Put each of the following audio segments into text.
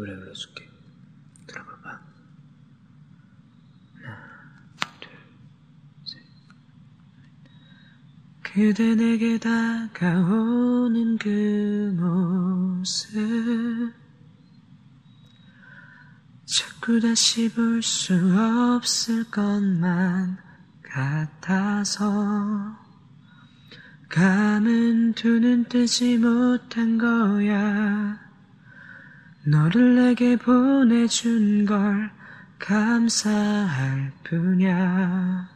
노래 불러줄게. 들어봐봐. 하나, 둘, 셋. 그대 내게 다가오는 그 모습 자꾸 다시 볼 수 없을 것만 같아서 감은 두 눈 뜨지 못한 거야 너를 내게 보내준 걸 감사할 뿐이야.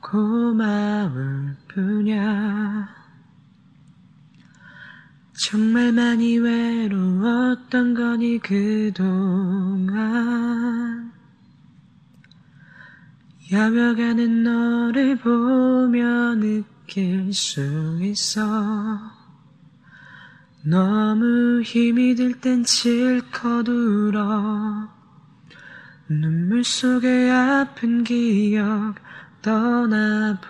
고마울 뿐이야. 정말 많이 외로웠던 거니 그동안 야며가는 너를 보며 느낄 수 있어 너무 힘이 들 땐 질컷 울어. 눈물 속에 아픈 기억 떠나보내게.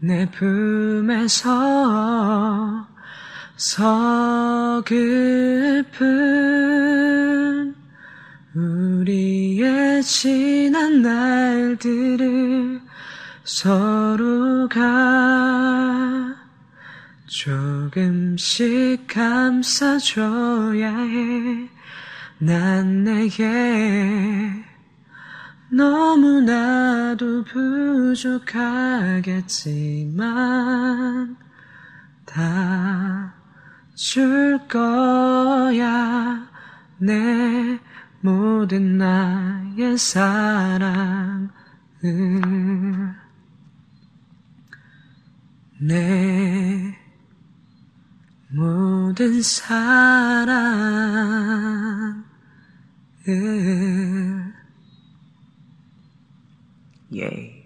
내 품에서 서글픈 우리의 지난 날들을 서로가 조금씩 감싸줘야 해. 난 내게 너무나도 부족하겠지만 다 줄 거야 내 모든 나의 사랑을 내 모든 사랑을 예.